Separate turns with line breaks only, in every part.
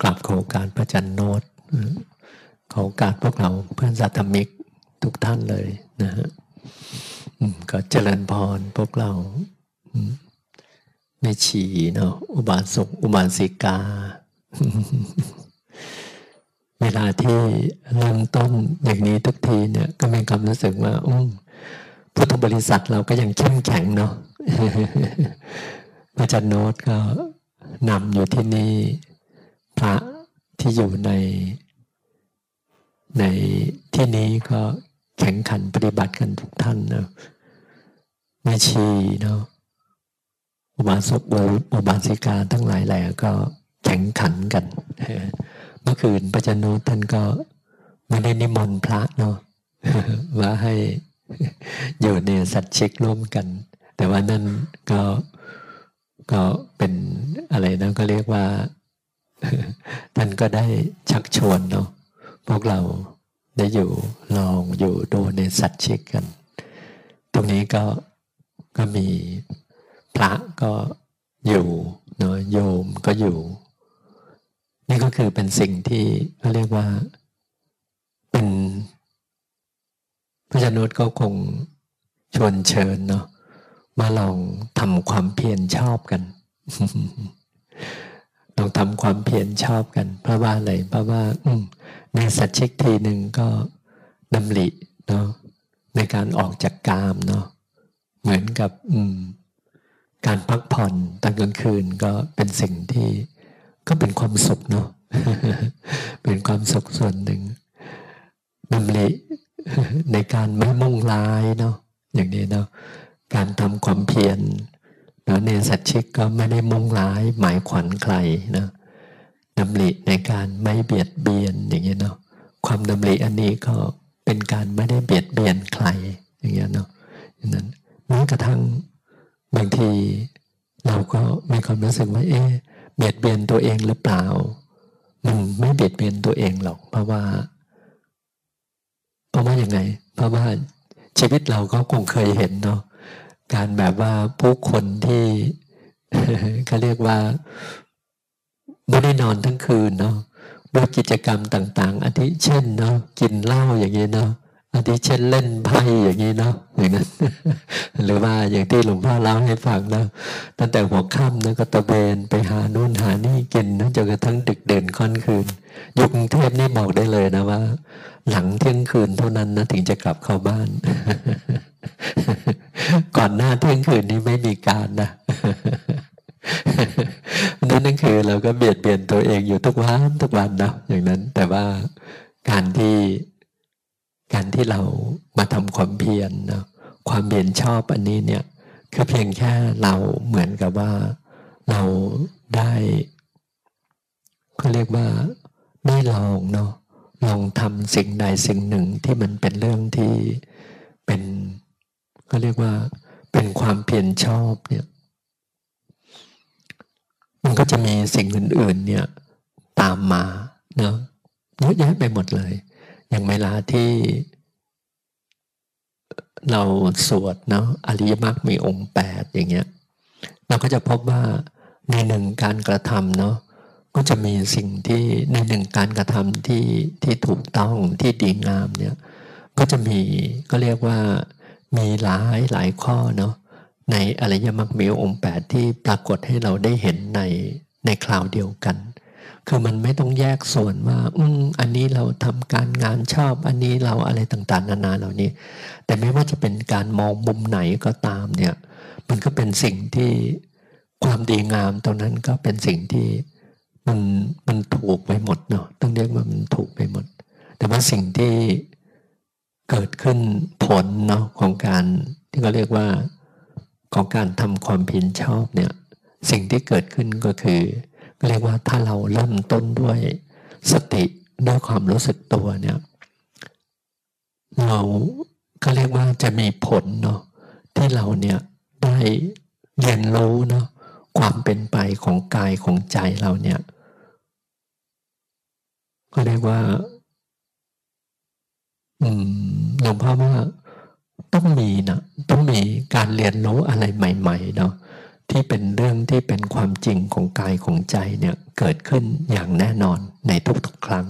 กราบขอการพระจันโนตขอการพวกเราเพื่อนสัตมิกทุกท่านเลยนะฮะก็เจริญพรพวกเราไม่ชีเนาะอุบาสกอุบาสิกา เวลาที่เริ่มต้นอย่างนี้ทุกทีเนี่ยก็มีความรู้สึกว่าอืพุทธบริษัทเราก็ยังเข้มแข็งเนาะพระจันโนตก็นำอยู่ที่นี่ พระที่อยู่ใน ในที่นี้ก็แข็งขันปฏิบัติกันทุกท่านนะแม่ชีเนาะอุบาสกอุบาสิกาทั้งหลายแหล่ก็แข็งขันกันเมื่อคืนพระจันโนท่านก็ไม่ได้นิมนต์พระเนาะว่าให้อยู่ในสัตชิกร่วมกัน แต่ว่านั่นก็ก็เป็นอะไรนะก็เรียกว่า ท่านก็ได้ชักชวนเนาะพวกเราได้อยู่ลองอยู่ดูในสัตว์ชิกกัน ตรงนี้ก็ก็มีพระก็อยู่เนาะโยมก็อยู่ นี่ก็คือเป็นสิ่งที่เขาเรียกว่าเป็นพระจนุษก็คงชวนเชิญเนาะมาลองทำความเพียรชอบกัน ลองทำความเพียรชอบกัน เพราะว่าอะไรเพราะว่าในสัจชิกทีหนึ่งก็ดำริเนาะในการออกจากกามเนาะเหมือนกับการพักผ่อนตอนกลางคืนก็เป็นสิ่งที่ก็เป็นความสุขเนาะเป็นความสุขส่วนหนึ่งดำริในการไม่มุ่งร้ายเนาะอย่างนี้เนาะการทำความเพียร นะเนสัตชิกก็ไม่ได้มุ่งร้ายหมายขวัญใครนะดำริในการไม่เบียดเบียนอย่างเงี้ยเนาะความดำริอันนี้ก็เป็นการไม่ได้เบียดเบียนใครอย่างเงี้ยเนาะนั้นแม้กระทั่งบางทีเราก็มีความรู้สึกว่าเอ๊ะเบียดเบียนตัวเองหรือเปล่ามันไม่เบียดเบียนตัวเองหรอกเพราะว่า เพราะว่าอย่างไง เพราะว่าชีวิตเราก็คงเคยเห็นเนาะ การแบบว่าผู้คนที่เขาเรียกว่าไม่ได้นอนทั้งคืนเนาะด้วยกิจกรรมต่าง ๆอาทิเช่นเนาะกินเหล้าอย่างนี้เนาะอาทิเช่นเล่นไพ่อย่างนี้เนาะอย่างนั้น หรือว่าอย่างที่หลวงพ่อเล่าให้ฟังนะตั้งแต่หัวค่ำนะก็ตะเบนไปหานู่นหานี่กินนะจนกระทั่งดึกเด่นค่อนคืนยุคกรุงเทพนี่บอกได้เลยนะว่า หลังเที่ยงคืนเท่านั้นนะถึงจะกลับเข้าบ้าน ก่อนหน้าเที่ยงคืนนี้ไม่มีการนะนั่นนั่นคือเราก็เบียดเบียนตัวเองอยู่ทุกวันทุกวันนะอย่างนั้น แต่ว่าการที่การที่เรามาทำความเพียรนะความเพียรชอบอันนี้เนี่ยคือเพียงแค่เราเหมือนกับว่าเราได้เขาเรียกว่าได้ลองเนาะลองทำสิ่งใดสิ่งหนึ่งที่มันเป็นเรื่องที่เป็น ก็เรียกว่าเป็นความเพียรชอบเนี่ย มันก็จะมีสิ่งอื่น ๆ เนี่ยตามมาเนาะเยอะแยะไปหมดเลย อย่างเวลาที่เราสวดเนาะอริยมรรคมีองค์แปดอย่างเงี้ย เราก็จะพบว่าในหนึ่งการกระทำเนาะก็จะมีสิ่งที่ในหนึ่งการกระทำที่ที่ถูกต้องที่ดีงามเนี่ย ก็จะมีก็เรียกว่า มีหลายหลายข้อเนาะในอริยมรรคมีองค์แปดที่ปรากฏให้เราได้เห็นในในคราวเดียวกัน คือมันไม่ต้องแยกส่วนว่าอืมอันนี้เราทำการงานชอบ อันนี้เราอะไรต่างๆ นานาเหล่านี้ แต่ไม่ว่าจะเป็นการมองมุมไหนก็ตามเนี่ย มันก็เป็นสิ่งที่ความดีงามตรงนั้นก็เป็นสิ่งที่มันมันถูกไปหมดเนาะต้องเรียกว่ามันถูกไปหมด แต่ว่าสิ่งที่ เกิดขึ้นผลเนาะของการที่เขาเรียกว่าของการทำความเพียรชอบเนี่ยสิ่งที่เกิดขึ้นก็คือเรียกว่าถ้าเราเริ่มต้นด้วยสติด้วยความรู้สึกตัวเนี่ยเราก็เรียกว่าจะมีผลเนาะที่เราเนี่ยได้เรียนรู้เนาะความเป็นไปของกายของใจเราเนี่ยก็เรียกว่า ลวงพ่อว่าต้องมีนะต้องมีการเรียนรู้อะไรใหม่ ๆ เนาะที่เป็นเรื่องที่เป็นความจริงของกายของใจเนี่ยเกิดขึ้นอย่างแน่นอนในทุกๆครั้ง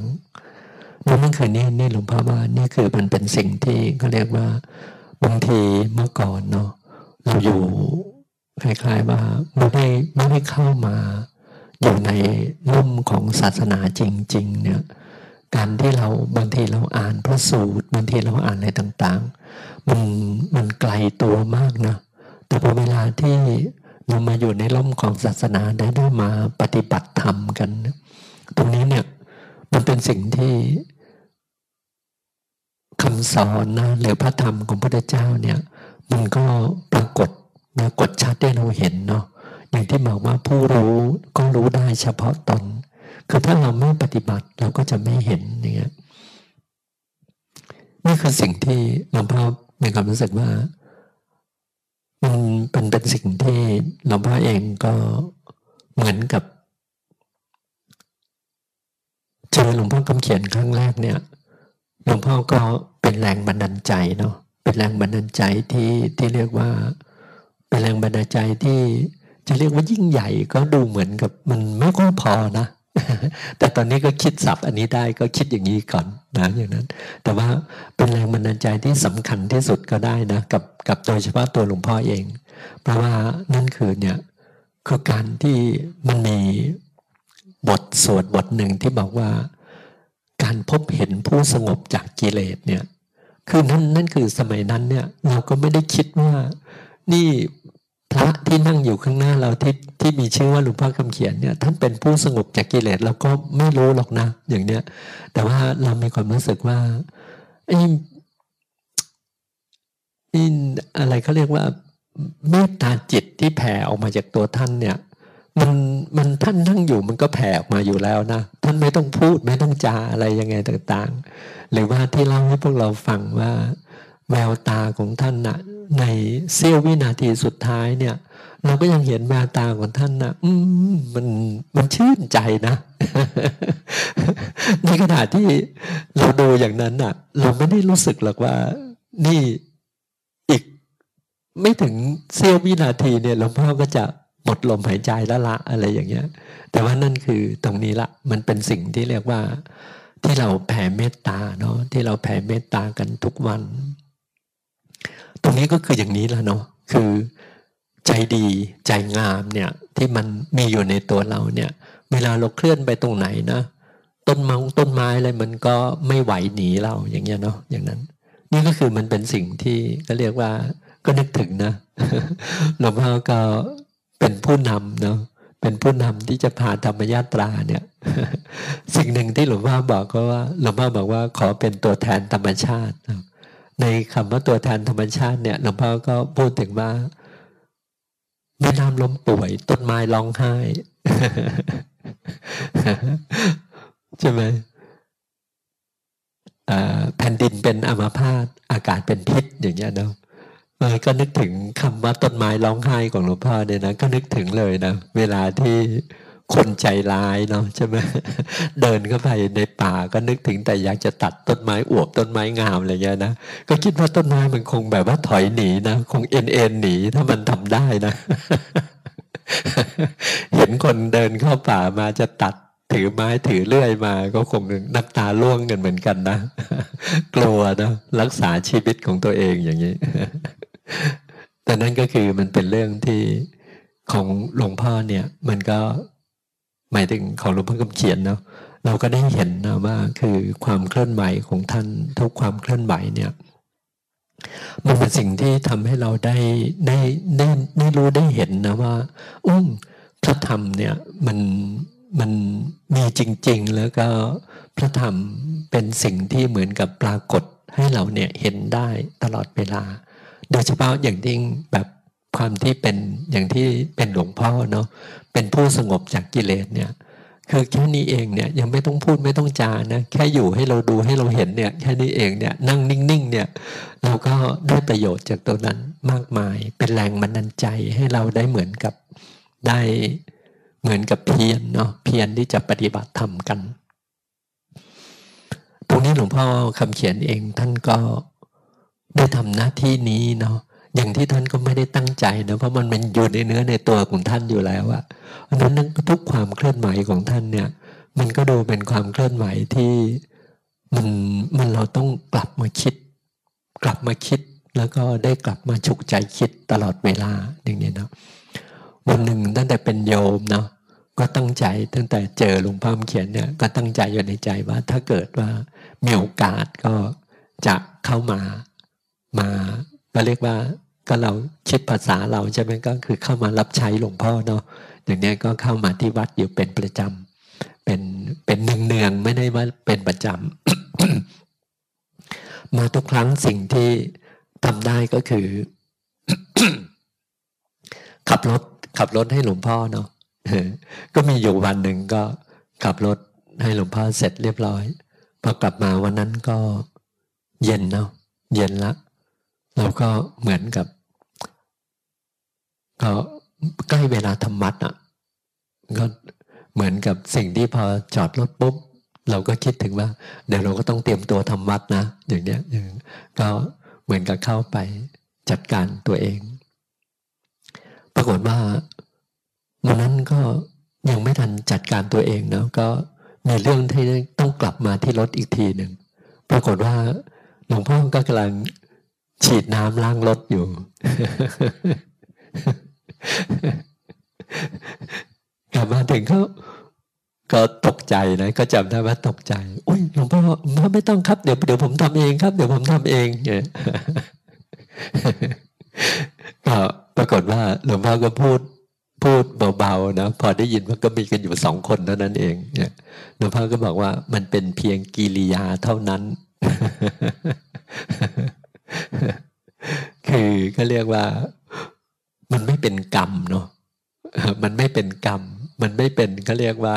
นั่นคือนี่นี่หลวงพ่อว่านี่คือมันเป็นสิ่งที่เขาเรียกว่าบางทีเมื่อก่อนเนาะเราอยู่คล้ายๆว่าไม่ได้ไม่ได้เข้ามา อยู่ในร่มของศาสนาจริง ๆ เนี่ย การที่เราบางทีเราอ่านพระสูตรบางทีเราอ่านอะไรต่างๆ มันมันไกลตัวมากนะแต่พอเวลาที่เรามาอยู่ในร่มของศาสนาได้ได้มาปฏิบัติธรรมกัน ตรงนี้เนี่ยมันเป็นสิ่งที่คำสอนนะหรือพระธรรมของพระเจ้าเนี่ยมันก็ปรากฏปรากฏชัดให้เราเห็นเนาะอย่างที่บอกว่าผู้รู้ก็รู้ได้เฉพาะตน คือถ้าเราไม่ปฏิบัติเราก็จะไม่เห็นอย่างเงี้ยนี่คือสิ่งที่หลวงพ่อมีความรู้สึกว่ามันเป็นเป็นสิ่งที่หลวงพ่อเองก็เหมือนกับเจอหลวงพ่อคำเขียนครั้งแรกเนี่ยหลวงพ่อก็เป็นแรงบันดาลใจเนาะเป็นแรงบันดาลใจที่ที่เรียกว่า เป็นแรงบันดาลใจที่จะเรียกว่ายิ่งใหญ่ก็ดูเหมือนกับมันไม่ค่อยพอนะ แต่ตอนนี้ก็คิดสับอันนี้ได้ก็คิดอย่างนี้ก่อนนะอย่างนั้น แต่ว่าเป็นแรงบันดาลใจที่สำคัญที่สุดก็ได้นะกับกับโดยเฉพาะตัวหลวงพ่อเอง เพราะว่านั่นคือเนี่ยคือการที่มันมีบทสวดบทหนึ่งที่บอกว่า การพบเห็นผู้สงบจากกิเลสเนี่ยคือนั่นนั่นคือสมัยนั้นเนี่ยเราก็ไม่ได้คิดว่านี่ พระที่นั่งอยู่ข้างหน้าเราที่ที่มีชื่อว่าหลวงพ่อคำเขียนเนี่ยท่านเป็นผู้สงบจากกิเลสเราก็ไม่รู้หรอกนะ อย่างเนี้ย แต่ว่าเรามีความรู้สึกว่าไอ้อะไรเขาเรียกว่าเมตตาจิตที่แผ่ออกมาจากตัวท่านเนี่ย มันมันท่านนั่งอยู่มันก็แผ่ออกมาอยู่แล้วนะท่านไม่ต้องพูดไม่ต้องจาอะไรยังไงต่าง ๆ หรือว่าที่เล่าให้พวกเราฟังว่าแววตาของท่านนะ่ะ ในเสี้ยววินาทีสุดท้ายเนี่ย เราก็ยังเห็นแววตาของท่านนะอืมมันมันชื่นใจนะ ในขณะที่เราดูอย่างนั้นน่ะ เราไม่ได้รู้สึกหรอกว่า นี่อีกไม่ถึงเสี้ยววินาทีเนี่ยหลวงพ่อก็จะหมดลมหายใจแล้วละอะไรอย่างเงี้ย แต่ว่านั่นคือตรงนี้ละมันเป็นสิ่งที่เรียกว่า ที่เราแผ่เมตตาเนาะที่เราแผ่เมตตากันทุกวัน รงนี้ก็คืออย่างนี้แล้วเนาะคือใจดีใจงามเนี่ยที่มันมีอยู่ในตัวเราเนี่ยเวลาเราเคลื่อนไปตรงไหนนะต้นม้ต้นไม้อะไรมันก็ไม่ไหวหนีเราอย่างเงี้ยเนาะอย่างนั้น นี่ก็คือมันเป็นสิ่งที่ก็เรียกว่าก็นึกถึงนะหลวงพ่อก็เป็นผู้นำเนาะเป็นผู้นำที่จะพาธรรมยาตราเนี่ย สิ่งหนึ่งที่หลวงพ่อบอกก็ว่าหลวงพ่อบอกว่าขอเป็นตัวแทนธรรมชาติ ในคำว่าตัวแทนธรรมชาติเนี่ยหลวงพ่อก็พูดถึงว่าแม่น้ำล้มป่วย ต้นไม้ร้องไห้ ใช่ไหมแผ่นดินเป็นอมาพาตอากาศเป็นพิษอย่างเงี้ยเนาะเออก็นึกถึงคำว่าต้นไม้ร้องไห้ของหลวงพ่อเนี่ยนะก็นึกถึงเลยนะเวลาที่ คนใจร้ายเนาะใช่ไหมเดินเข้าไปในป่าก็นึกถึงแต่อยากจะตัดต้นไม้อวบต้นไม้งามอะไรเงี้ยนะก็คิดว่าต้นไม้มันคงแบบว่าถอยหนีนะคงเอ็นเอ็นหนีถ้ามันทำได้นะ เห็นคนเดินเข้าป่ามาจะตัดถือไม้ถือเลื่อยมา ก็คงน้ำตาล่วงกันเหมือนกันนะ กลัวนะรักษาชีวิตของตัวเองอย่างนี้ แต่นั่นก็คือมันเป็นเรื่องที่ของหลวงพ่อเนี่ย มันก็ หมายถึงของหลวงพ่อคำเขียนเนาะเราก็ได้เห็นนะว่าคือความเคลื่อนไหวของท่านทุกความเคลื่อนไหวเนี่ยมันเป็นสิ่งที่ทำให้เราได้ได้ได้ได้รู้ได้เห็นนะว่าอุ้มพระธรรมเนี่ยมันมันมีจริง ๆ แล้วก็พระธรรมเป็นสิ่งที่เหมือนกับปรากฏให้เราเนี่ยเห็นได้ตลอดเวลา โดยเฉพาะอย่างยิ่งแบบ ความที่เป็นอย่างที่เป็นหลวงพ่อเนาะเป็นผู้สงบจากกิเลสเนี่ยคือแค่นี้เองเนี่ยยังไม่ต้องพูดไม่ต้องจานะแค่อยู่ให้เราดูให้เราเห็นเนี่ยแค่นี้เองเนี่ยนั่งนิ่งๆเนี่ยเราก็ได้ประโยชน์จากตัวนั้นมากมาย เป็นแรงบันดาลใจให้เราได้เหมือนกับได้เหมือนกับเพียรเนาะเพียรที่จะปฏิบัติธรรมกันตรงนี้หลวงพ่อคำเขียนเองท่านก็ได้ทำหน้าที่นี้เนาะ อย่างที่ท่านก็ไม่ได้ตั้งใจนะเพราะมันเป็นอยู่ในเนื้อในตัวของท่านอยู่แล้วอะเพราะนั้นทุกความเคลื่อนไหวของท่านเนี่ย มันก็ดูเป็นความเคลื่อนไหวที่มันมันเราต้องกลับมาคิด กลับมาคิดแล้วก็ได้กลับมาฉุกใจคิดตลอดเวลาอย่างนี้นะวันหนึ่งตั้งแต่เป็นโยมเนาะก็ตั้งใจตั้งแต่เจอหลวงพ่อเขียนเนี่ยก็ตั้งใจอยู่ในใจว่าถ้าเกิดว่ามีโอกาสก็จะเข้ามามา ก็เรียกว่าก็เราคิดภาษาเราใช่ไหมก็คือเข้ามารับใช้หลวงพ่อเนาะอย่างนี้ก็เข้ามาที่วัดอยู่เป็นประจำเป็นเป็นเนืองๆไม่ได้ว่าเป็นประจำมาทุกครั้งสิ่งที่ทำได้ก็คือ ขับรถขับรถให้หลวงพ่อเนาะก็มีอยู่วันหนึ่งก็ขับรถให้หลวงพ่อเสร็จเรียบร้อยพอกลับมาวันนั้นก็เย็นเนาะเย็นละ เราก็เหมือนกับ ก็ใกล้เวลาทำมัดอะก็เหมือนกับสิ่งที่พอจอดรถปุ๊บเราก็คิดถึงว่า เดี๋ยวเราก็ต้องเตรียมตัวทำวัดนะ อย่างเนี้ยอย่างก็เหมือนกับเข้าไปจัดการตัวเอง ปรากฏว่าวันนั้นก็ยังไม่ทันจัดการตัวเองเนาะก็มีเรื่องที่ต้องกลับมาที่รถอีกทีหนึ่งปรากฏว่าหลวงพ่อก็กำลัง ฉีดน้ำล้างรถอยู่ กลับมาถึงเขาก็ตกใจนะ ก็จำได้ว่าตกใจอุ้ยหลวงพ่อไม่ต้องครับเดี๋ยวเดี๋ยวผมทำเองครับ เดี๋ยวผมทำเองเนี่ยก็ปรากฏว่าหลวงพ่อก็พูดพูดเบาๆนะพอได้ยินว่าก็มีกันอยู่สองคนเท่านั้นเองเนี่ยหลวงพ่อก็บอกว่ามันเป็นเพียงกิริยาเท่านั้น คือก็เรียกว่า มันไม่เป็นกรรมเนาะมันไม่เป็นกรรม มันไม่เป็นเขาเรียกว่า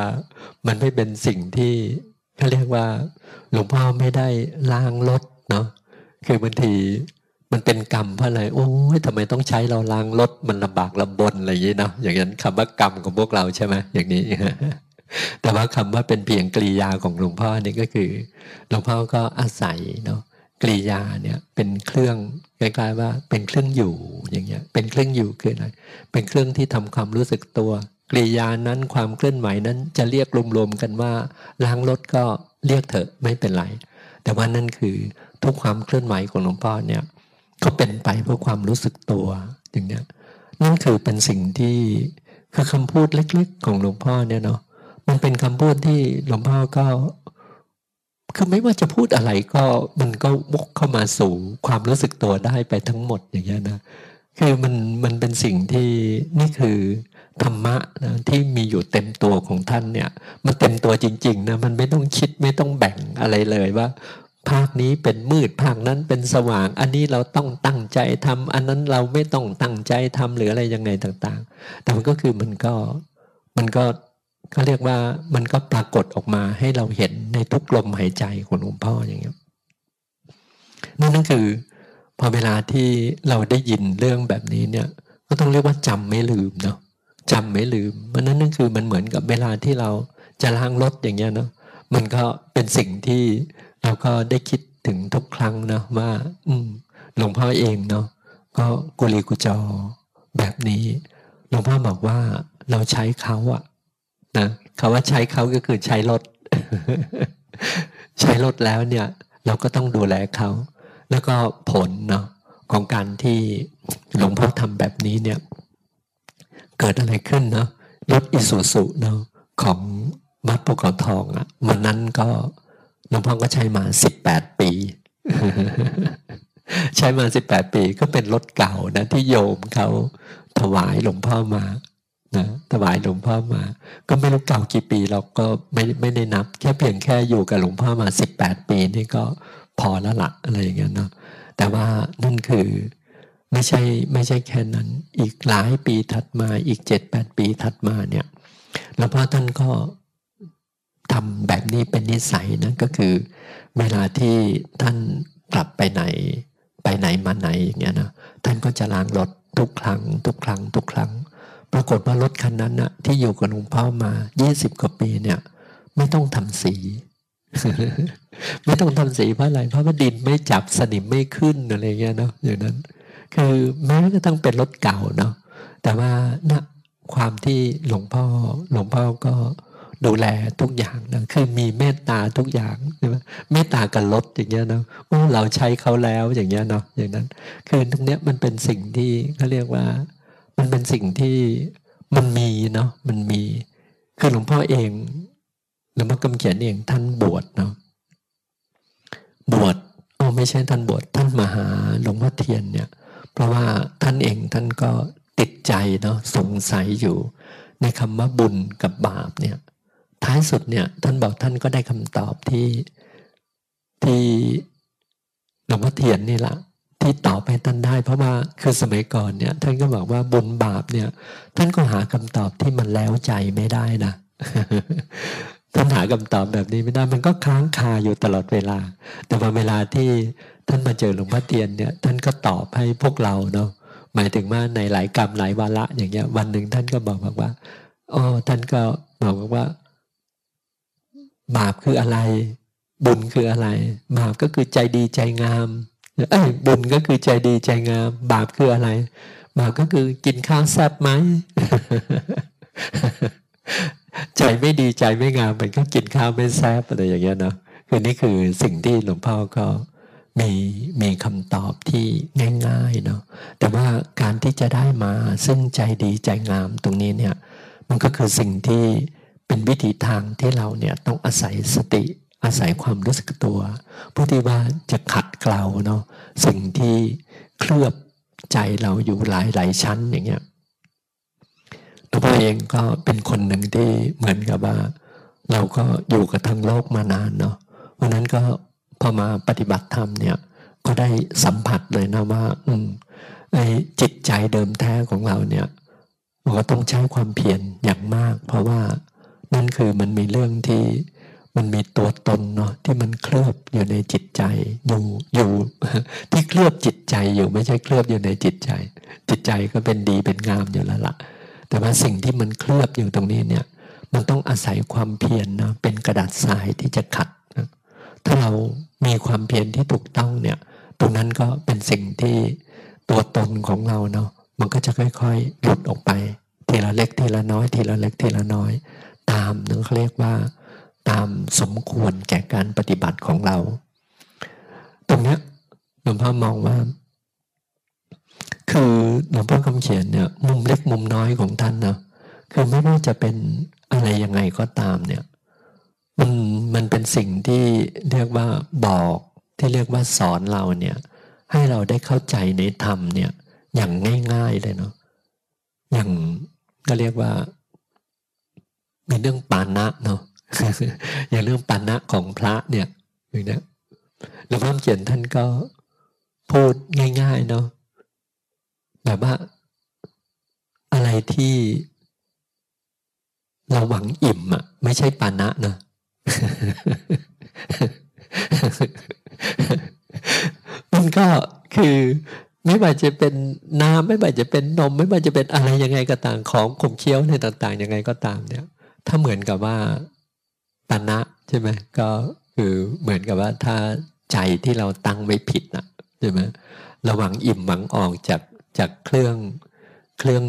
มันไม่เป็นสิ่งที่เขาเรียกว่า หลวงพ่อไม่ได้ล้างรถเนาะคือบางทีมันเป็นกรรมเพราะอะไรโอ้ยทำไมต้องใช้เราล้างรถมันลำบากลำบนอะไรอย่างนี้เนาะอย่างนั้นคำว่ากรรมของพวกเราใช่ไหมอย่างนี้แต่ว่าคำว่าเป็นเพียงกริยาของหลวงพ่อนี่ก็คือ หลวงพ่อก็อาศัยเนาะ กริยาเนี่ยเป็นเครื่องคล้ายๆว่าเป็นเครื่องอยู่อย่างเงี้ยเป็นเครื่องอยู่คืออะไรเป็นเครื่องที่ทำความรู้สึกตัวกริยานั้นความเคลื่อนไหวนั้นจะเรียกรวมๆกันว่าล้างรถก็เรียกเถอะไม่เป็นไร แต่ว่านั่นคือทุกความเคลื่อนไหวของหลวงพ่อเนี่ยก็เป็นไปเพื่อความรู้สึกตัวอย่างเนี้ยนั่นคือเป็นสิ่งที่คือคำพูดเล็กๆ ของหลวงพ่อเนี่ยเนาะมันเป็นคำพูดที่หลวงพ่อก็ คือไม่ว่าจะพูดอะไรก็มันก็วกเข้ามาสู่ความรู้สึกตัวได้ไปทั้งหมดอย่างเงี้ยนะคือมันมันเป็นสิ่งที่นี่คือธรรมะนะที่มีอยู่เต็มตัวของท่านเนี่ย มันเต็มตัวจริงๆนะมันไม่ต้องคิดไม่ต้องแบ่งอะไรเลยว่า ภาคนี้เป็นมืดภาคนั้นเป็นสว่าง อันนี้เราต้องตั้งใจทำอันนั้นเราไม่ต้องตั้งใจทำหรืออะไรยังไงต่างๆ แต่มันก็คือมันก็มันก็ เขาเรียกว่ามันก็ปรากฏออกมาให้เราเห็นในทุกลมหายใจของหลวงพ่ออย่างเงี้ยนั่นก็คือ พอเวลาที่เราได้ยินเรื่องแบบนี้เนี่ย ก็ต้องเรียกว่าจำไม่ลืมเนาะจำไม่ลืมมันนั่นนั่นคือมันเหมือนกับเวลาที่เราจะล้างรถอย่างเงี้ยเนาะมันก็เป็นสิ่งที่เราก็ได้คิดถึงทุกครั้งนะว่า อืมหลวงพ่อเองเนาะก็กุลีกุจอแบบนี้หลวงพ่อบอกว่าเราใช้เขาอะ นะคำว่าใช้เขาก็คือใช้รถ ใช้รถแล้วเนี่ย เราก็ต้องดูแลเขา แล้วก็ผลเนาะของการที่หลวงพ่อทำแบบนี้เนี่ย เกิดอะไรขึ้นเนาะรถอิสุสุเนาะของมัดปกทองอะ่ะวันนั้นก็หลวงพ่อก็ใช้มาสิบแปดปี ใช้มาสิบแปดปีก็เป็นรถเก่านะที่โยมเขาถวายหลวงพ่อมา นะถวายหลวงพ่อมา ก็ไม่รู้เก่ากี่ปีเราก็ไม่ไม่ได้นับ แค่เพียงแค่อยู่กับหลวงพ่อมาสิบแปดปีนี่ก็พอแล้วละอะไรอย่างเงี้ยเนาะแต่ว่านั่นคือไม่ใช่ไม่ใช่แค่นั้น อีกหลายปีถัดมาอีกเจ็ดแปดปีถัดมาเนี่ยหลวงพ่อท่านก็ทำแบบนี้เป็นนิสัยนะก็คือ เวลาที่ท่านกลับไปไหน ไปไหนมาไหนอย่างเงี้ยนะท่านก็จะล้างรถทุกครั้ง ทุกครั้ง ทุกครั้ง ปรากฏว่ารถคันนั้นนะที่อยู่กับหลวงพ่อมา 20 กว่าปีเนี่ย ไม่ต้องทำสี ไม่ต้องทำสีเพราะอะไร เพราะว่าดินไม่จับสนิมไม่ขึ้นอะไรเงี้ยเนาะอย่างนั้น คือแม้ก็ต้องเป็นรถเก่าเนาะแต่ว่าณความที่หลวงพ่อหลวงพ่อก็ดูแลทุกอย่างนะคือมีเมตตาทุกอย่างใช่ไหมเมตตากับรถอย่างเงี้ยเนาะโอ้เราใช้เขาแล้วอย่างเงี้ยเนาะอย่างนั้น คือตรงเนี้ยมันเป็นสิ่งที่เขาเรียกว่า มันเป็นสิ่งที่มันมีเนาะมันมีคือหลวงพ่อเองหลวงพ่อกำเขียนเองท่านบวชเนาะบวชอ๋อไม่ใช่ท่านบวชท่านมาหาหลวงพ่อเทียนเนี่ย เพราะว่าท่านเองท่านก็ติดใจเนาะสงสัยอยู่ ในคำว่าบุญกับบาปเนี่ย ท้ายสุดเนี่ยท่านบอกท่านก็ได้คำตอบที่ที่หลวงพ่อเทียนนี่แหละ ที่ตอบให้ท่านได้ เพราะว่าคือสมัยก่อนเนี่ย ท่านก็บอกว่าบุญบาปเนี่ย ท่านก็หาคำตอบที่มันแล้วใจไม่ได้นะท่านหาคำตอบแบบนี้ไม่ได้ มันก็ค้างคาอยู่ตลอดเวลา แต่พอเวลาที่ท่านมาเจอหลวงพ่อเทียนเนี่ย ท่านก็ตอบให้พวกเราเนาะหมายถึงว่าในหลายกรรมหลายวาระอย่างเงี้ย วันหนึ่งท่านก็บอกบอกว่าอ๋อท่านก็บอกว่า บาปคืออะไร บุญคืออะไร บาปก็คือใจดีใจงาม บุญก็คือใจดีใจงาม บาปคืออะไร บาปก็คือกินข้าวแซ่บไหม ใจไม่ดีใจไม่งามมันก็กินข้าวไม่แซ่บอะไรอย่างเงี้ยเนาะคือนี่คือสิ่งที่หลวงพ่อก็มีมีคำตอบที่ง่ายๆเนาะแต่ว่าการที่จะได้มาซึ่งใจดีใจงามตรงนี้เนี่ย มันก็คือสิ่งที่เป็นวิธีทางที่เราเนี่ยต้องอาศัยสติ อาศัยความรู้สึกตัวเพื่อที่ว่าจะขัดเกลาเนาะสิ่งที่เคลือบใจเราอยู่หลายหลายชั้นอย่างเงี้ยหลวงพ่อเองก็เป็นคนหนึ่งที่เหมือนกับว่า เราก็อยู่กับทั้งโลกมานานเนาะเพราะนั้นก็พอมาปฏิบัติธรรมเนี่ย ก็ได้สัมผัสเลยนะว่า อืมไอ้จิตใจเดิมแท้ของเราเนี่ยเราก็ต้องใช้ความเพียรอย่างมาก เพราะว่านั่นคือมันมีเรื่องที่ มันมีตัวตนเนาะที่มันเคลือบอยู่ในจิตใจอยู่อยู่ ที่เคลือบจิตใจอยู่ไม่ใช่เคลือบอยู่ในจิตใจ จิตใจก็เป็นดีเป็นงามอยู่แล้วละ่ะ แต่ว่าสิ่งที่มันเคลือบอยู่ตรงนี้เนี่ยมันต้องอาศัยความเพียรนะเป็นกระดาษทรายที่จะขัดนะถ้าเรามีความเพียรที่ถูกต้องเนี่ย ตรงนั้นก็เป็นสิ่งที่ตัวตนของเราเนาะมันก็จะค่อยๆหลุดออกไป ทีละเล็กทีละน้อย ทีละเล็กทีละน้อย ตามนั่เขาเรียกว่า ตามสมควรแก่การปฏิบัติของเรา ตรงนี้หลวงพ่อมองว่า คือหลวงพ่อคำเขียนเนี่ยมุมเล็กมุมน้อยของท่านนะคือไม่ว่าจะเป็นอะไรยังไงก็ตามเนี่ยมันมันเป็นสิ่งที่เรียกว่าบอกที่เรียกว่าสอนเราเนี่ย ให้เราได้เข้าใจในธรรมเนี่ยอย่างง่ายๆเลยเนาะอย่างก็เรียกว่ามีเรื่องปานะเนาะ อย่างเรื่องปันะของพระเนี่ยอย่างนี้หลวงพ่อเขียนท่านก็พูดง่าย ๆ เนาะแบบว่าอะไรที่เราหวังอิ่มอะไม่ใช่ปานะนะมันก็คือไม่ว่าจะเป็นน้ำไม่ว่าจะเป็นนม ไม่ว่าจะเป็นอะไรยังไงก็ตามของขมเคี้ยวในต่าง ๆ ยังไงก็ตามเนี่ย ถ้าเหมือนกับว่า ตนะใช่ไหมก็คือเหมือนกับว่าถ้าใจที่เราตั้งไว้ผิดนะใช่ไหมระวังอิ่มหวังออกจากจากเครื่องเครื่อง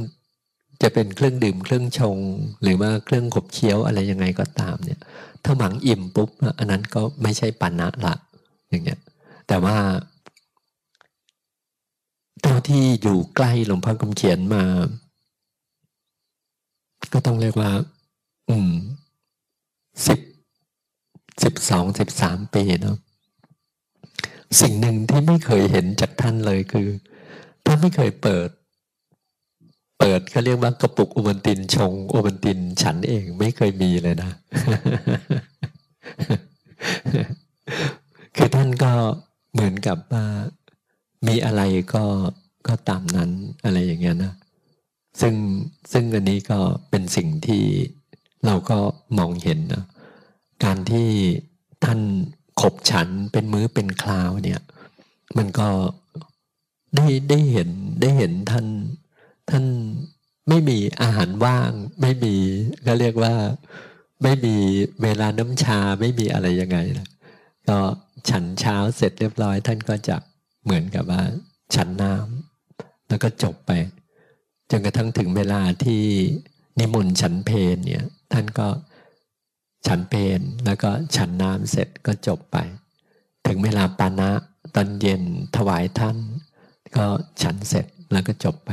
จะเป็นเครื่องดื่มเครื่องชง หรือว่าเครื่องขบเคี้ยวอะไรยังไงก็ตามเนี่ย ถ้าหวังอิ่มปุ๊บอันนั้นก็ไม่ใช่ปัญนะละ อย่างเงี้ย แต่ว่าเท่าที่อยู่ใกล้หลวงพ่อคำเขียนมา ก็ต้องเรียกว่า อืมสิบ สิบสองสิบสามปีเนาะสิ่งหนึ่งที่ไม่เคยเห็นจากท่านเลยคือท่านไม่เคยเปิด เปิดเขาเรียกว่ากระปุกอุบันตินชงอุบันตินฉันเองไม่เคยมีเลยนะ คือท่านก็เหมือนกับว่ามีอะไรก็ก็ตามนั้นอะไรอย่างเงี้ยนะซึ่งซึ่งอันนี้ก็เป็นสิ่งที่เราก็มองเห็นนะ การที่ท่านขบฉันเป็นมื้อเป็นคราวเนี่ย มันก็ได้ได้เห็นได้เห็นท่านท่านไม่มีอาหารว่าง ไม่มีก็เรียกว่าไม่มีเวลาน้ำชาไม่มีอะไรยังไงนะก็ฉันเช้าเสร็จเรียบร้อย ท่านก็จะเหมือนกับว่า ฉันน้แล้วก็จบไปจนกระทั่งถึงเวลาที่นิมนต์ฉันเพลเนี่ย ท่านก็ ฉันเพลแล้วก็ฉันน้ำเสร็จก็จบไป ถึงเวลาปานะตอนเย็นถวายท่าน ก็ฉันเสร็จแล้วก็จบไป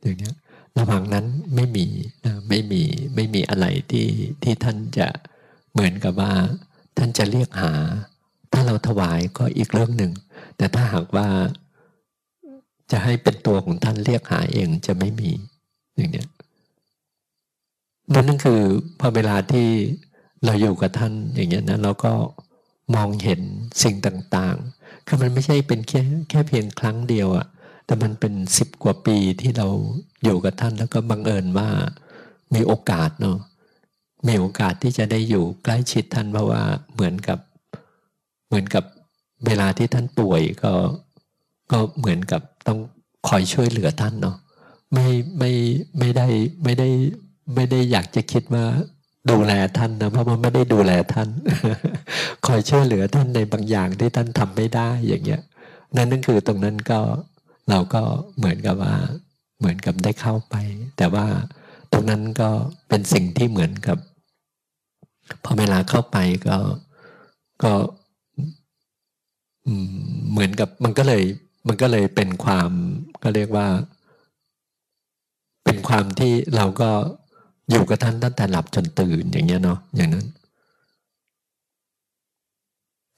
อย่างนี้ระหว่างนั้นไม่มีนะไม่มีไม่มีอะไรที่ที่ท่านจะเหมือนกับว่า ท่านจะเรียกหา ถ้าเราถวายก็อีกเรื่องหนึ่ง แต่ถ้าหากว่าจะให้เป็นตัวของท่านเรียกหาเองจะไม่มีอย่างเนี้ยนั่นนั่นคือพอเวลาที่ เราอยู่กับท่านอย่างเงี้ยนะเราก็มองเห็นสิ่งต่างๆ คือมันไม่ใช่เป็นแค่แค่เพียงครั้งเดียวอะแต่มันเป็นสิบกว่าปีที่เราอยู่กับท่านแล้วก็บังเอิญว่ามีโอกาสเนาะมีโอกาสที่จะได้อยู่ใกล้ชิดท่านเพราะว่าเหมือนกับเหมือนกับเวลาที่ท่านป่วยก็ก็เหมือนกับต้องคอยช่วยเหลือท่านเนาะไม่ไม่ไม่ได้ไม่ได้ไม่ได้อยากจะคิดว่า ดูแลท่านนะเพราะมันไม่ได้ดูแลท่าน คอยช่วยเหลือท่านในบางอย่างที่ท่านทำไม่ได้อย่างเงี้ย นั่นนั่นคือตรงนั้นก็เราก็เหมือนกับว่า เหมือนกับได้เข้าไป แต่ว่าตรงนั้นก็เป็นสิ่งที่เหมือนกับพอเวลาเข้าไปก็ก็เหมือนกับมันก็เลย มันก็เลยเป็นความก็เรียกว่า เป็นความที่เราก็ อยู่กับท่านตั้งแต่หลับจนตื่นอย่างเงี้ยเนาะอย่างนั้น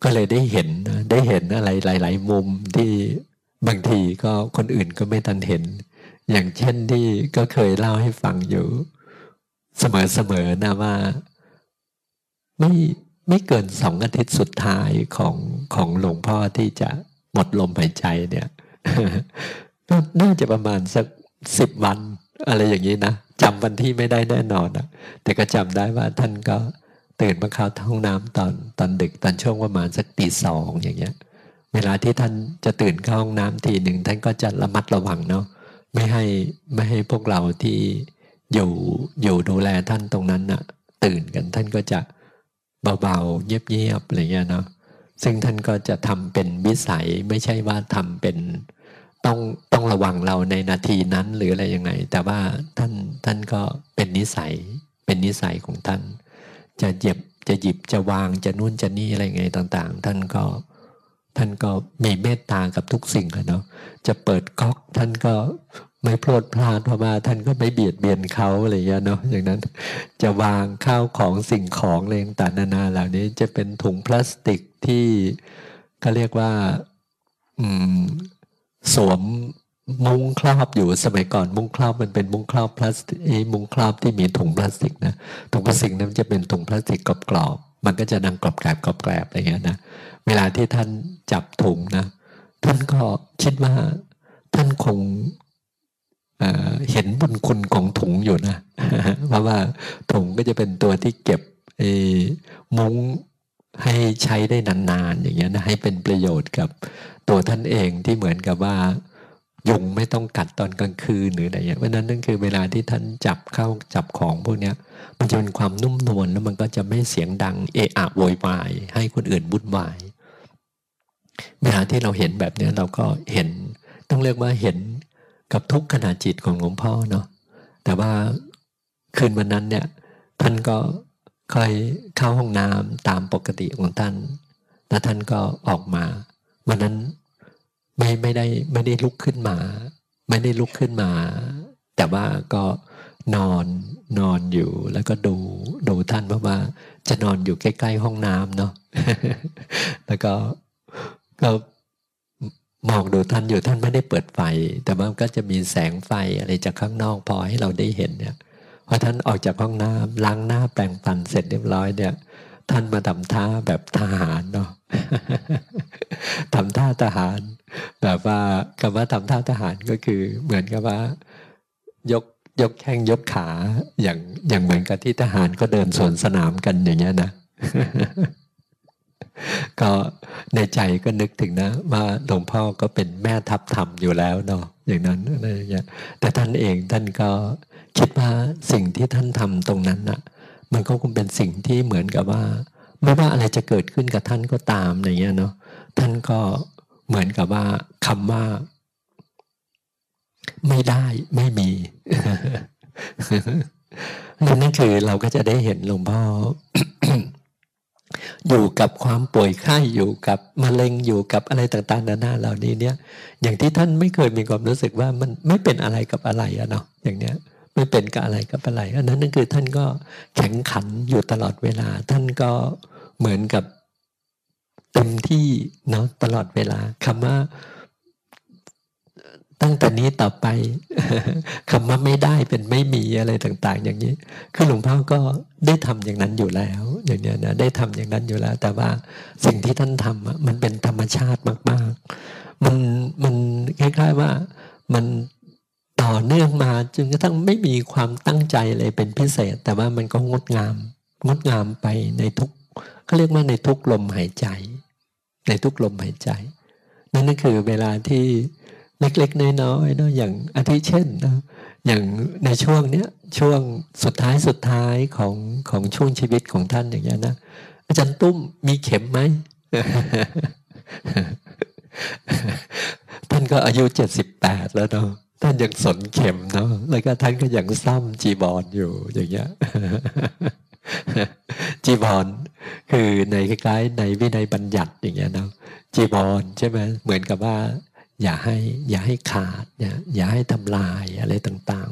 ก็เลยได้เห็นได้เห็นอะไรหลาย ๆ มุมที่บางทีก็คนอื่นก็ไม่ทันเห็น อย่างเช่นที่ก็เคยเล่าให้ฟังอยู่ เสมอๆนะว่า ไม่ไม่เกินสองอาทิตย์สุดท้ายของของหลวงพ่อที่จะหมดลมหายใจเนี่ยน่าจะประมาณสักสิบวันอะไรอย่างนี้นะ จำวันที่ไม่ได้แน่นอนนะแต่ก็จำได้ว่าท่านก็ตื่นมาเข้าห้องน้ำตอนตอนดึกตอนช่วงประมาณสักตีสองอย่างเงี้ย เวลาที่ท่านจะตื่นเข้าห้องน้ำทีหนึ่งท่านก็จะระมัดระวังเนาะไม่ให้ไม่ให้พวกเราที่อยู่อยู่ดูแลท่านตรงนั้นน่ะ ตื่นกันท่านก็จะเบาๆเงียบๆอะไรเงี้ยเนาะซึ่งท่านก็จะทำเป็นวิสัยไม่ใช่ว่าทำเป็น ต้องต้องระวังเราในนาทีนั้นหรืออะไรยังไง แต่ว่าท่านท่านก็เป็นนิสัย เป็นนิสัยของท่าน จะเย็บจะหยิบจะวางจะนู่นจะนี่อะไรไงต่าง ๆ ท่านก็ท่านก็มีเมตตากับทุกสิ่งเนาะจะเปิดก๊อกท่านก็ไม่พลดพลาดเพราะว่าท่านก็ไม่เบียดเบียนเขาอะไรอย่างเงี้ยเนาะอย่างนั้น จะวางข้าวของสิ่งของอะไรต่างๆนานาเหล่านี้จะเป็นถุงพลาสติกที่ก็เรียกว่า อืม สวมมุ้งครอบอยู่สมัยก่อนมุ้งครอบมันเป็นมุ้งครอบพลาสติกมุ้งครอบที่มีถุงพลาสติกนะถุงพลาสติกนั้นจะเป็นถุงพลาสติกกรอบๆมันก็จะดังกรอบแกรบกรอบแกรบอะไรเงี้ยนะเวลาที่ท่านจับถุงนะท่านก็คิดว่าท่านคงเห็นบุญคุณของถุงอยู่นะเพราะว่าถุงก็จะเป็นตัวที่เก็บมุ้ง ให้ใช้ได้นานๆอย่างเงี้ยนะให้เป็นประโยชน์กับตัวท่านเองที่เหมือนกับว่ายุงไม่ต้องกัดตอนกลางคืนหรืออะไรอย่างเงี้ยเพราะนั้นนั่นคือเวลาที่ท่านจับเข้าจับของพวกเนี้ย มันจะเป็นความนุ่มนวลแล้วมันก็จะไม่เสียงดังเอะอะโวยวายให้คนอื่นบุ่นวาย เวลาที่เราเห็นแบบเนี้ยเราก็เห็นต้องเรียกว่าเห็นกับทุกขณะจิตของหลวงพ่อเนาะแต่ว่าคืนวันนั้นเนี่ยท่านก็ ค่อยเข้าห้องน้ำตามปกติของท่าน แล้วท่านก็ออกมา วันนั้นไม่ไม่ได้ไม่ได้ลุกขึ้นมา ไม่ได้ลุกขึ้นมา แต่ว่าก็นอนนอนอยู่แล้วก็ดูดูท่านเพราะว่า จะนอนอยู่ใกล้ ๆ ห้องน้ำเนาะแล้วก็ก็มองดูท่านอยู่ท่านไม่ได้เปิดไฟ แต่ว่าก็จะมีแสงไฟอะไรจากข้างนอกพอให้เราได้เห็นเนี่ย พอท่านออกจากห้องน้ำล้างหน้าแปรงฟันเสร็จเรียบร้อยเนี่ย ท่านมาทำท่าแบบทหารเนาะทำท่าทหาร แบบว่าคำว่าทำท่าทหารก็คือ เหมือนกับว่ายกยกแข้งยกขาอย่างอย่างเหมือนกับที่ทหารก็เดินสวนสนามกันอย่างเงี้ยนะก็ในใจก็นึกถึงนะว่าหลวงพ่อก็เป็นแม่ทัพธรรมอยู่แล้วเนาะอย่างนั้นอะไรอย่างเงี้ยแต่ท่านเองท่านก็ คิดว่าสิ่งที่ท่านทำตรงนั้นน่ะ มันก็คงเป็นสิ่งที่เหมือนกับว่า ไม่ว่าอะไรจะเกิดขึ้นกับท่านก็ตามอย่างเงี้ยเนาะท่านก็เหมือนกับว่าคำว่า ไม่ได้ไม่มีนั่นคือเราก็จะได้เห็นหลวงพ่ออยู่กับความป่วยไข้อยู่กับมะเร็งอยู่กับอะไรต่างๆนานาเหล่านี้เนี่ย อย่างที่ท่านไม่เคยมีความรู้สึกว่ามันไม่เป็นอะไรกับอะไรอะเนาะอย่างเนี้ย ไม่เป็นกับอะไรกับอะไรอันนั้นนั่นคือท่านก็แข็งขันอยู่ตลอดเวลา ท่านก็เหมือนกับเต็มที่เนาะตลอดเวลาคำว่าตั้งแต่นี้ต่อไปคำว่าไม่ได้เป็นไม่มีอะไรต่าง ๆ อย่างนี้ คือหลวงพ่อก็ได้ทำอย่างนั้นอยู่แล้ว อย่างนี้นะได้ทำอย่างนั้นอยู่แล้ว แต่ว่าสิ่งที่ท่านทำอะมันเป็นธรรมชาติมาก ๆ มันมันคล้ายๆว่ามัน ต่อเนื่องมาจนกระทั่งไม่มีความตั้งใจเลยเป็นพิเศษ แต่ว่ามันก็งดงาม งดงามไปในทุกเขาเรียกว่าในทุกลมหายใจ ในทุกลมหายใจ นั่นก็คือเวลาที่เล็กๆน้อยๆเนาะอย่างอาทิเช่นนะอย่างในช่วงเนี้ยช่วงสุดท้ายสุดท้ายของของช่วงชีวิตของท่านอย่างเงี้ยนะอาจารย์ตุ้มมีเข็มไหมท่านก็อายุเจ็ดสิบแปดแล้วเนาะ ท่านยังสนเข็มเนาะแล้วก็ท่านก็ยังซ้ำจีบอลอยู่อย่างเงี้ยจีบอลคือในคล้ายๆในวินัยบัญญัติอย่างเงี้ยเนาะจีบอลใช่ไหมเหมือนกับว่า อย่าให้อย่าให้ขาดอย่าอย่าให้ทำลายอะไรต่าง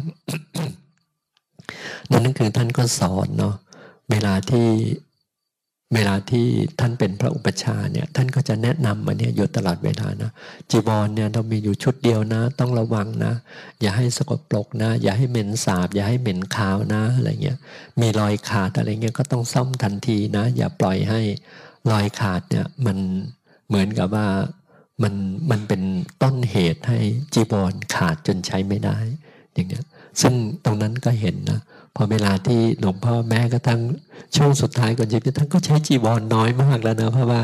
ๆนั่นคือท่านก็สอนเนาะเวลาที่ เวลาที่ท่านเป็นพระอุปชาเนี่ยท่านก็จะแนะนำมาเนี่ยอยู่ตลอดเวลานะจีวรเนี่ยเรามีอยู่ชุดเดียวนะ ต้องระวังนะ อย่าให้สกปรกนะ อย่าให้เหม็นสาบ อย่าให้เหม็นขาวนะอะไรเงี้ยมีรอยขาดอะไรเงี้ยก็ต้องซ่อมทันทีนะ อย่าปล่อยให้รอยขาดเนี่ยมันเหมือนกับว่ามันมันเป็นต้นเหตุให้จีบอลขาดจนใช้ไม่ได้ ซึ่งตรงนั้นก็เห็นนะพอเวลาที่หลวงพ่อแม้กระทั่งช่วงสุดท้ายก่อนชีวิตท่านก็ใช้จีบอลน้อยมากแล้วนะเพราะว่า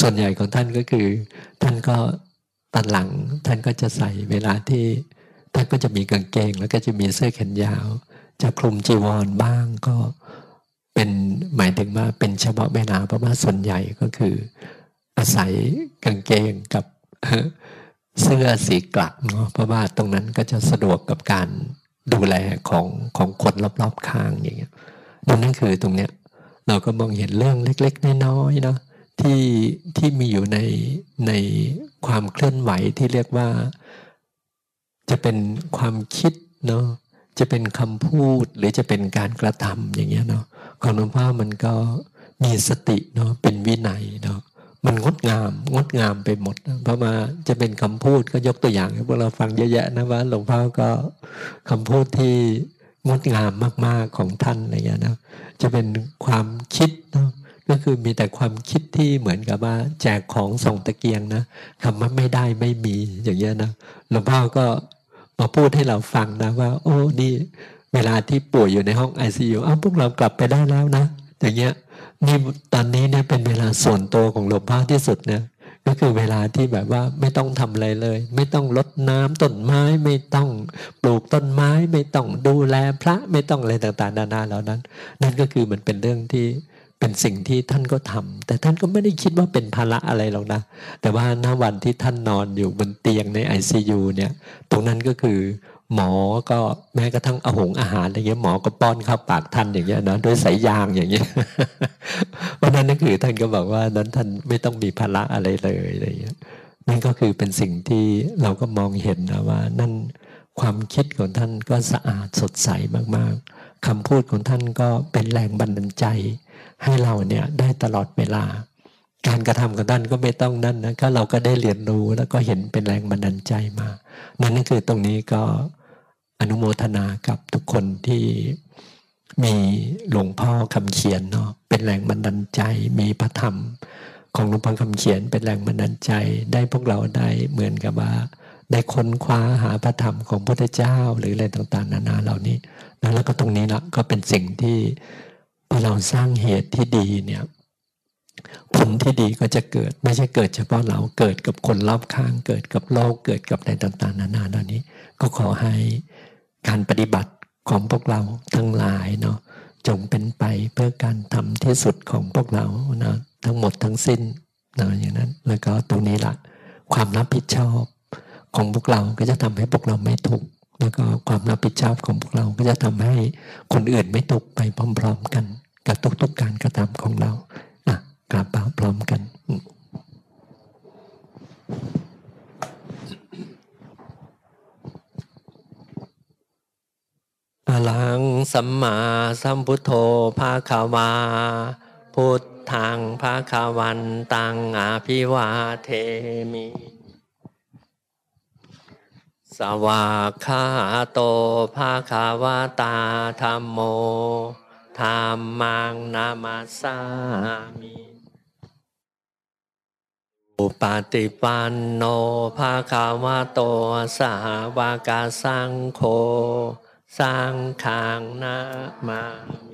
ส่วนใหญ่ของท่านก็คือ ท่านก็ตันหลังท่านก็จะใส่เวลาที่ท่านก็จะมีกางเกง แล้วก็จะมีเสื้อแขนยาว จะคลุมจีวรบ้างก็เป็นหมายถึงว่าเป็นเฉพาะเวลาเพราะว่าส่วนใหญ่ก็คือ อาศัยกางเกงกับเสื้อสีกลักเนาะเพราะว่าตรงนั้นก็จะสะดวกกับการ ดูแลของของคนรอบๆข้างอย่างเงี้ยนั่นคือตรงเนี้ยเราก็มองเห็นเรื่องเล็ก ๆ น้อยๆเนาะที่ที่มีอยู่ในในความเคลื่อนไหวที่เรียกว่า จะเป็นความคิดเนาะจะเป็นคำพูดหรือจะเป็นการกระทำอย่างเงี้ยเนาะของหลวงพ่อมันก็มีสติเนาะเป็นวินัยเนาะ มันงดงาม งดงามไปหมดเพราะมาจะเป็นคำพูดก็ยกตัวอย่างให้พวกเราฟังเยอะแยะนะว่าหลวงพ่อก็คำพูดที่งดงามมากๆของท่านอะไรเงี้นะจะเป็นความคิดเนาะก็คือมีแต่ความคิดที่เหมือนกับว่าแจกของส่งตะเกียงนะคำว่าไม่ได้ไม่มีอย่างเงี้ยนะหลวงพ่อก็มาพูดให้เราฟังนะว่า โอ้นี่เวลาที่ป่วยอยู่ในห้องไอซียูอ้าวพวกเรากลับไปได้แล้วนะ อย่างเงี้ย นี่ตอนนี้เนี่ยเป็นเวลาส่วนตัวของหลวงพ่อที่สุดเนี่ยก็คือเวลาที่แบบว่าไม่ต้องทำอะไรเลย ไม่ต้องรดน้ำต้นไม้ไม่ต้องปลูกต้นไม้ ไม่ต้องดูแลพระไม่ต้องอะไรต่างๆนานาเหล่านั้น นั่นก็คือมันเป็นเรื่องที่เป็นสิ่งที่ท่านก็ทำแต่ท่านก็ไม่ได้คิดว่าเป็นภาระอะไรหรอกนะ แต่ว่าณวันที่ท่านนอนอยู่บนเตียงใน ICU เนี่ย ตรงนั้นก็คือ หมอก็แม้กระทั่งอาหงอาหารอะไรเงี้ยหมอก็ป้อนเข้าปากท่านอย่างเงี้ยนะด้วยสายยางอย่างเงี้ยวันนั้นนั่นคือท่านก็บอกว่านั้นท่านไม่ต้องมีภาระอะไรเลยอะไรเงี้ยนั่นก็คือเป็นสิ่งที่เราก็มองเห็นนะว่า นั่นความคิดของท่านก็สะอาดสดใสมากๆคำพูดของท่านก็เป็นแรงบันดาลใจ ให้เราเนี่ยได้ตลอดเวลา การกระทำของท่านก็ไม่ต้องนั่นนะก็เราก็ได้เรียนรู้แล้วก็เห็นเป็นแรงบันดาลใจมา นั่นนั่นคือตรงนี้ก็อนุโมทนากับทุกคนที่มีหลวงพ่อคำเขียนเนาะเป็นแรงบันดาลใจ มีพระธรรม ของหลวงพ่อคำเขียนเป็นแรงบันดาลใจ ได้พวกเราได้เหมือนกับว่า ได้ค้นคว้าหาพระธรรมของพระเจ้าหรืออะไรต่างๆ นานาเหล่านี้แล้วก็ตรงนี้ละก็เป็นสิ่งที่พอเราสร้างเหตุที่ดีเนี่ย ผลที่ดีก็จะเกิด ไม่ใช่เกิดเฉพาะเราเกิดกับคนรอบข้าง เกิดกับโลกเกิดกับอะไรต่างๆ นานาเหล่านี้ ก็ขอให้การปฏิบัติของพวกเราทั้งหลายเนาะจงเป็นไปเพื่อการทำที่สุดของพวกเรานะทั้งหมดทั้งสิ้นนะอย่างนั้น แล้วก็ตรงนี้ละความรับผิดชอบของพวกเราก็จะทำให้พวกเราไม่ทุกข์แล้วก็ความรับผิดชอบของพวกเราก็จะทำให้คนอื่นไม่ตกไปพร้อม ๆ กัน กับทุกๆการกระทำของเรา กราบเปล่าพร้อมกัน อลังสัมมาสัมพุทโธภาคาวา พุทธังภาคาวันตังอาภิวาเทมิ สวากขาโตภาคาวาตาธรรมโมธรรมังนามาสามิ อุปาติปันโนภาคาวะโตสหวากาสังโฆสังขังนามามิ